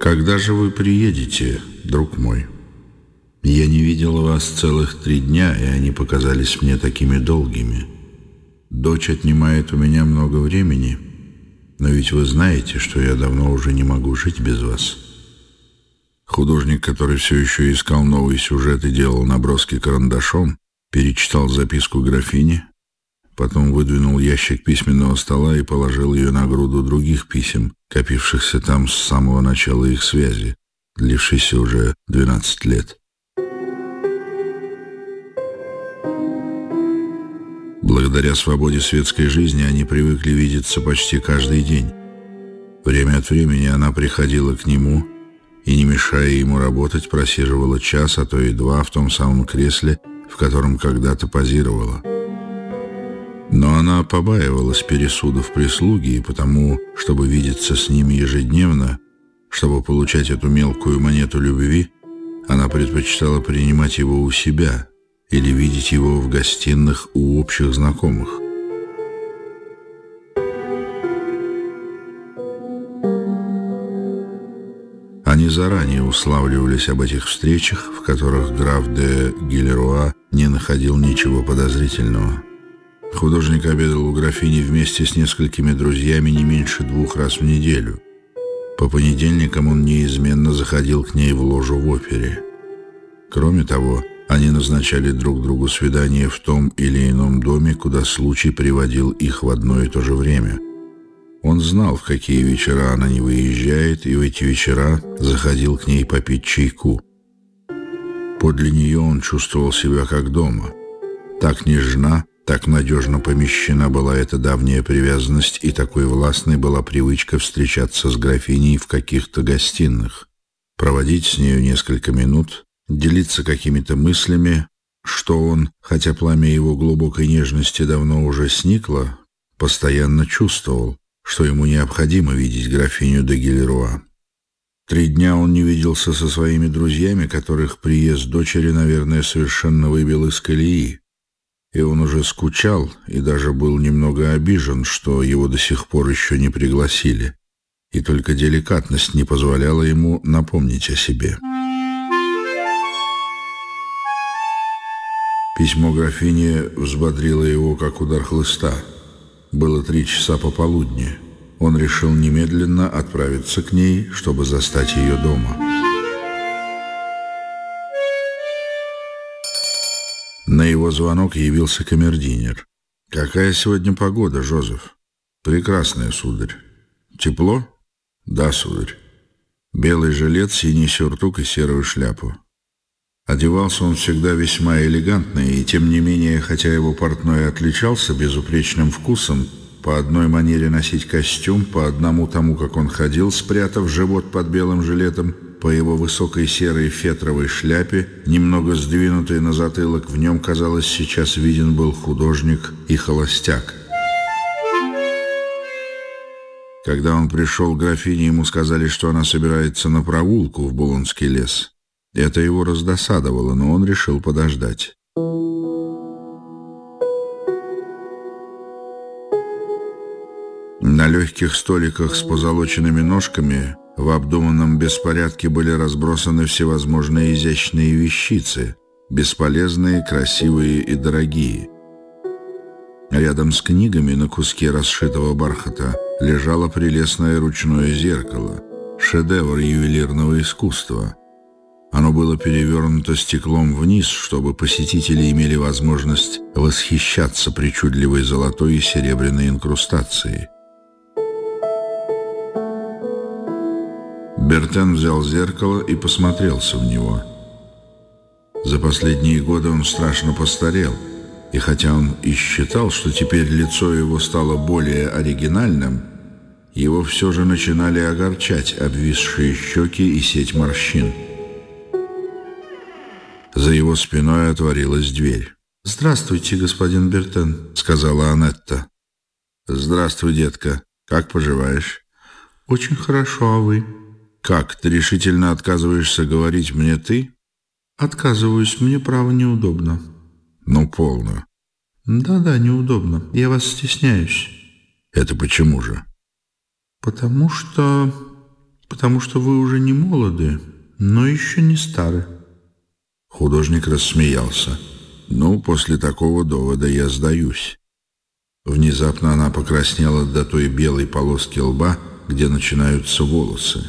«Когда же вы приедете, друг мой? Я не видел вас целых три дня, и они показались мне такими долгими. Дочь отнимает у меня много времени, но ведь вы знаете, что я давно уже не могу жить без вас». Художник, который все еще искал новый сюжет и делал наброски карандашом, перечитал записку графини, потом выдвинул ящик письменного стола и положил ее на груду других писем, копившихся там с самого начала их связи, длившейся уже 12 лет. Благодаря свободе светской жизни они привыкли видеться почти каждый день. Время от времени она приходила к нему и, не мешая ему работать, просиживала час, а то и два в том самом кресле, в котором когда-то позировала. Но она побаивалась пересудов прислуги, и потому, чтобы видеться с ними ежедневно, чтобы получать эту мелкую монету любви, она предпочитала принимать его у себя или видеть его в гостиных у общих знакомых. Они заранее уславливались об этих встречах, в которых граф де Гилеруа не находил ничего подозрительного. Художник обедал у графини вместе с несколькими друзьями не меньше двух раз в неделю. По понедельникам он неизменно заходил к ней в ложу в опере. Кроме того, они назначали друг другу свидания в том или ином доме, куда случай приводил их в одно и то же время – он знал, в какие вечера она не выезжает, и в эти вечера заходил к ней попить чайку. Подле нее он чувствовал себя как дома. Так нежна, так надежно помещена была эта давняя привязанность, и такой властной была привычка встречаться с графиней в каких-то гостиных, проводить с нею несколько минут, делиться какими-то мыслями, что он, хотя пламя его глубокой нежности давно уже сникло, постоянно чувствовал, что ему необходимо видеть графиню де Гильеруа. Три дня он не виделся со своими друзьями, которых приезд дочери, наверное, совершенно выбил из колеи. И он уже скучал и даже был немного обижен, что его до сих пор еще не пригласили. И только деликатность не позволяла ему напомнить о себе. Письмо графини взбодрило его, как удар хлыста — было три часа пополудни. Он решил немедленно отправиться к ней, чтобы застать ее дома. На его звонок явился камердинер. «Какая сегодня погода, Жозеф?» «Прекрасная, сударь». «Тепло?» «Да, сударь». Белый жилет, синий сюртук и серую шляпу. Одевался он всегда весьма элегантно, и тем не менее, хотя его портной отличался безупречным вкусом, по одной манере носить костюм, по одному тому, как он ходил, спрятав живот под белым жилетом, по его высокой серой фетровой шляпе, немного сдвинутой на затылок, в нем, казалось, сейчас виден был художник и холостяк. Когда он пришел к графине, ему сказали, что она собирается на прогулку в Булонский лес. Это его раздосадовало, но он решил подождать. На легких столиках с позолоченными ножками в обдуманном беспорядке были разбросаны всевозможные изящные вещицы, бесполезные, красивые и дорогие. Рядом с книгами на куске расшитого бархата лежало прелестное ручное зеркало, шедевр ювелирного искусства — оно было перевернуто стеклом вниз, чтобы посетители имели возможность восхищаться причудливой золотой и серебряной инкрустацией. Бертен взял зеркало и посмотрелся в него. За последние годы он страшно постарел, и хотя он и считал, что теперь лицо его стало более оригинальным, его все же начинали огорчать обвисшие щеки и сеть морщин. За его спиной отворилась дверь. «Здравствуйте, господин Бертен», — сказала Анетта. «Здравствуй, детка. Как поживаешь?» «Очень хорошо, а вы?» «Как, ты решительно отказываешься говорить мне ты?» «Отказываюсь, мне, право, неудобно». «Ну, полно». «Да-да, неудобно. Я вас стесняюсь». «Это почему же?» «Потому что...» потому что вы уже не молоды, но еще не стары». Художник рассмеялся. «Ну, после такого довода я сдаюсь». Внезапно она покраснела до той белой полоски лба, где начинаются волосы.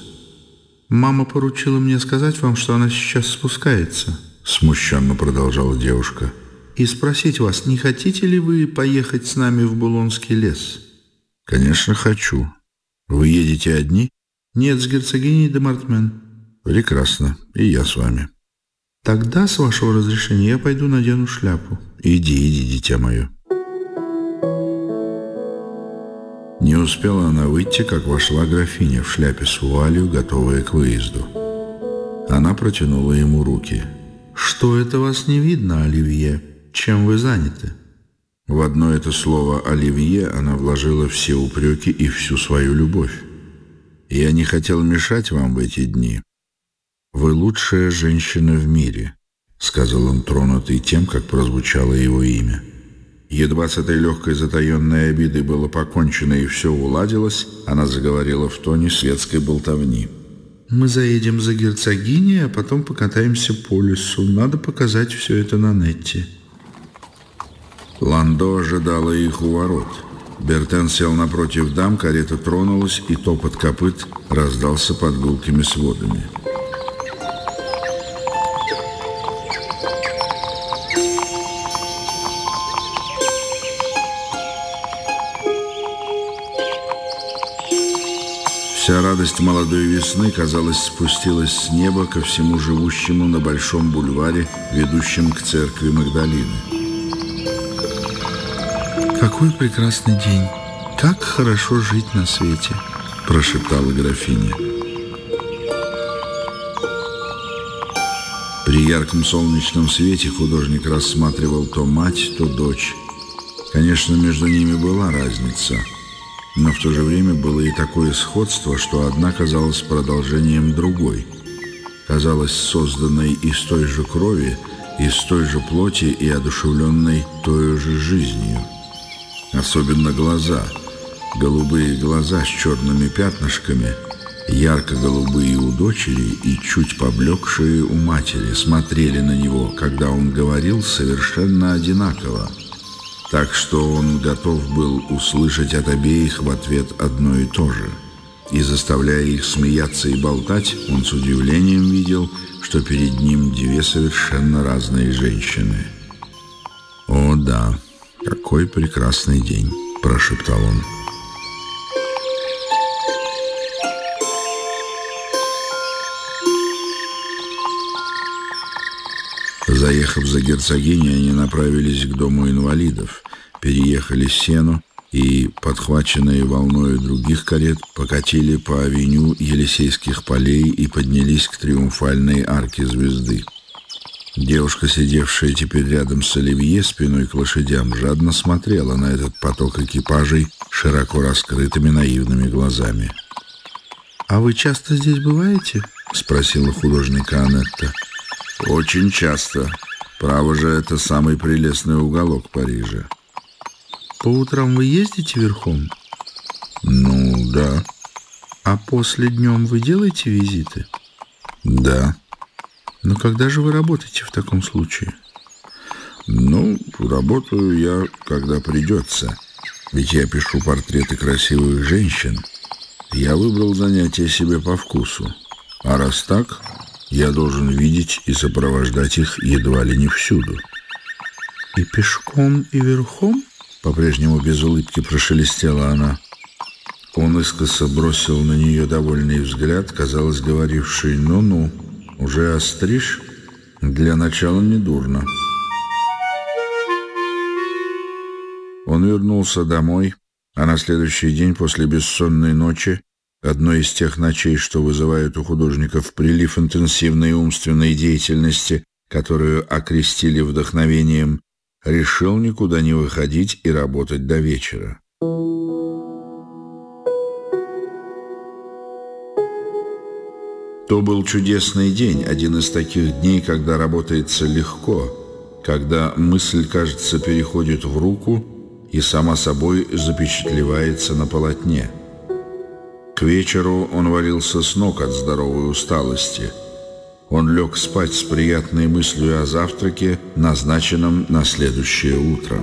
«Мама поручила мне сказать вам, что она сейчас спускается», — смущенно продолжала девушка. «И спросить вас, не хотите ли вы поехать с нами в Булонский лес?» «Конечно, хочу. Вы едете одни?» «Нет, с герцогиней де Мартмен». «Прекрасно. И я с вами». «Тогда, с вашего разрешения, я пойду надену шляпу». «Иди, иди, дитя мое». Успела она выйти, как вошла графиня в шляпе с вуалью, готовая к выезду. Она протянула ему руки. «Что это вас не видно, Оливье? Чем вы заняты?» В одно это слово «Оливье» она вложила все упреки и всю свою любовь. «Я не хотел мешать вам в эти дни. Вы лучшая женщина в мире», — сказал он, тронутый тем, как прозвучало его имя. Едва с этой легкой затаенной обидой было покончено и все уладилось, она заговорила в тоне светской болтовни. «Мы заедем за герцогиней, а потом покатаемся по лесу. Надо показать все это на нете». Ландо ожидала их у ворот. Бертен сел напротив дам, карета тронулась, и топот копыт раздался под гулкими сводами. Вся радость молодой весны, казалось, спустилась с неба ко всему живущему на Большом бульваре, ведущем к церкви Магдалины. «Какой прекрасный день! Как хорошо жить на свете!» – прошептала графиня. При ярком солнечном свете художник рассматривал то мать, то дочь. Конечно, между ними была разница – но в то же время было и такое сходство, что одна казалась продолжением другой, казалась созданной из той же крови, из той же плоти и одушевленной той же жизнью. Особенно глаза, голубые глаза с черными пятнышками, ярко-голубые у дочери и чуть поблекшие у матери, смотрели на него, когда он говорил совершенно одинаково – так что он готов был услышать от обеих в ответ одно и то же. И заставляя их смеяться и болтать, он с удивлением видел, что перед ним две совершенно разные женщины. «О да, какой прекрасный день!» – прошептал он. Заехав за герцогиней, они направились к дому инвалидов, переехали сену и, подхваченные волной других карет, покатили по авеню Елисейских полей и поднялись к триумфальной арке звезды. Девушка, сидевшая теперь рядом с Оливье спиной к лошадям, жадно смотрела на этот поток экипажей широко раскрытыми наивными глазами. «А вы часто здесь бываете?» — спросила художника Анетта. Очень часто. Право же, это самый прелестный уголок Парижа. По утрам вы ездите верхом? Ну, да. А после днем вы делаете визиты? Да. Но когда же вы работаете в таком случае? Ну, работаю я, когда придется. Ведь я пишу портреты красивых женщин. Я выбрал занятие себе по вкусу. А раз так, я должен видеть и сопровождать их едва ли не всюду. «И пешком, и верхом?» — по-прежнему без улыбки прошелестела она. Он искоса бросил на нее довольный взгляд, казалось, говоривший «ну-ну, уже остришь? Для начала недурно». Он вернулся домой, а на следующий день после бессонной ночи одной из тех ночей, что вызывают у художников прилив интенсивной умственной деятельности, которую окрестили вдохновением, решил никуда не выходить и работать до вечера. То был чудесный день, один из таких дней, когда работается легко, когда мысль, кажется, переходит в руку и сама собой запечатлевается на полотне – К вечеру он валился с ног от здоровой усталости. Он лег спать с приятной мыслью о завтраке, назначенном на следующее утро.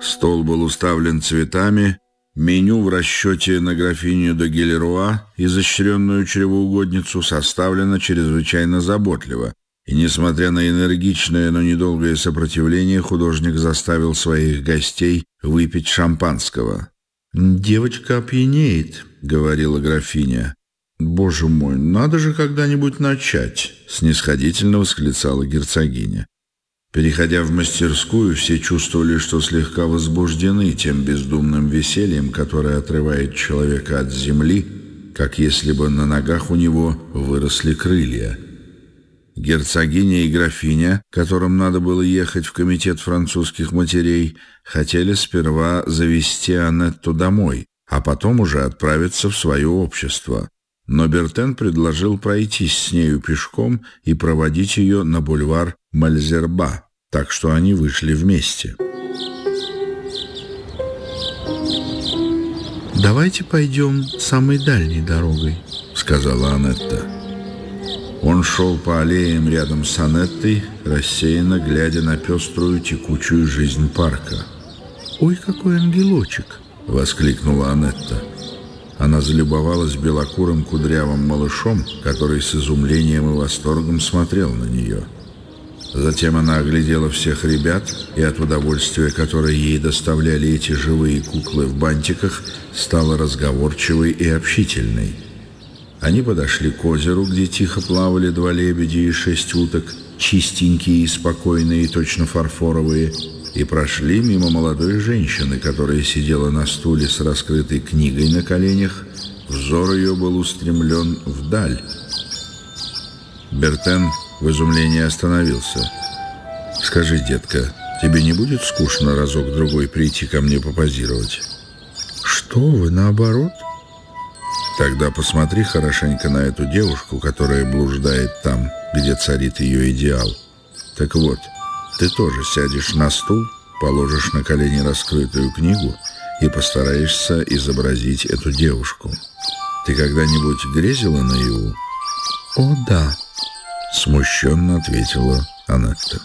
Стол был уставлен цветами, меню в расчете на графиню де Гелеруа, изощренную чревоугодницу, составлено чрезвычайно заботливо, и, несмотря на энергичное, но недолгое сопротивление, художник заставил своих гостей выпить шампанского. «Девочка опьянеет», — говорила графиня. «Боже мой, надо же когда-нибудь начать», — снисходительно восклицала герцогиня. Переходя в мастерскую, все чувствовали, что слегка возбуждены тем бездумным весельем, которое отрывает человека от земли, как если бы на ногах у него выросли крылья — Герцогиня и графиня, которым надо было ехать в комитет французских матерей, хотели сперва завести Анетту домой, а потом уже отправиться в свое общество. Но Бертен предложил пройтись с нею пешком и проводить ее на бульвар Мальзерба, так что они вышли вместе. «Давайте пойдем самой дальней дорогой», — сказала Анетта. Он шел по аллеям рядом с Анеттой, рассеянно глядя на пеструю текучую жизнь парка. «Ой, какой ангелочек!» — воскликнула Анетта. Она залюбовалась белокурым кудрявым малышом, который с изумлением и восторгом смотрел на нее. Затем она оглядела всех ребят, и от удовольствия, которое ей доставляли эти живые куклы в бантиках, стала разговорчивой и общительной. Они подошли к озеру, где тихо плавали два лебедя и шесть уток, чистенькие и спокойные, точно фарфоровые, и прошли мимо молодой женщины, которая сидела на стуле с раскрытой книгой на коленях. Взор ее был устремлен вдаль. Бертен в изумлении остановился. «Скажи, детка, тебе не будет скучно разок-другой прийти ко мне попозировать?» «Что вы, наоборот?» Тогда посмотри хорошенько на эту девушку, которая блуждает там, где царит ее идеал. Так вот, ты тоже сядешь на стул, положишь на колени раскрытую книгу и постараешься изобразить эту девушку. Ты когда-нибудь грезила наяву? О, да, смущенно ответила Анетта.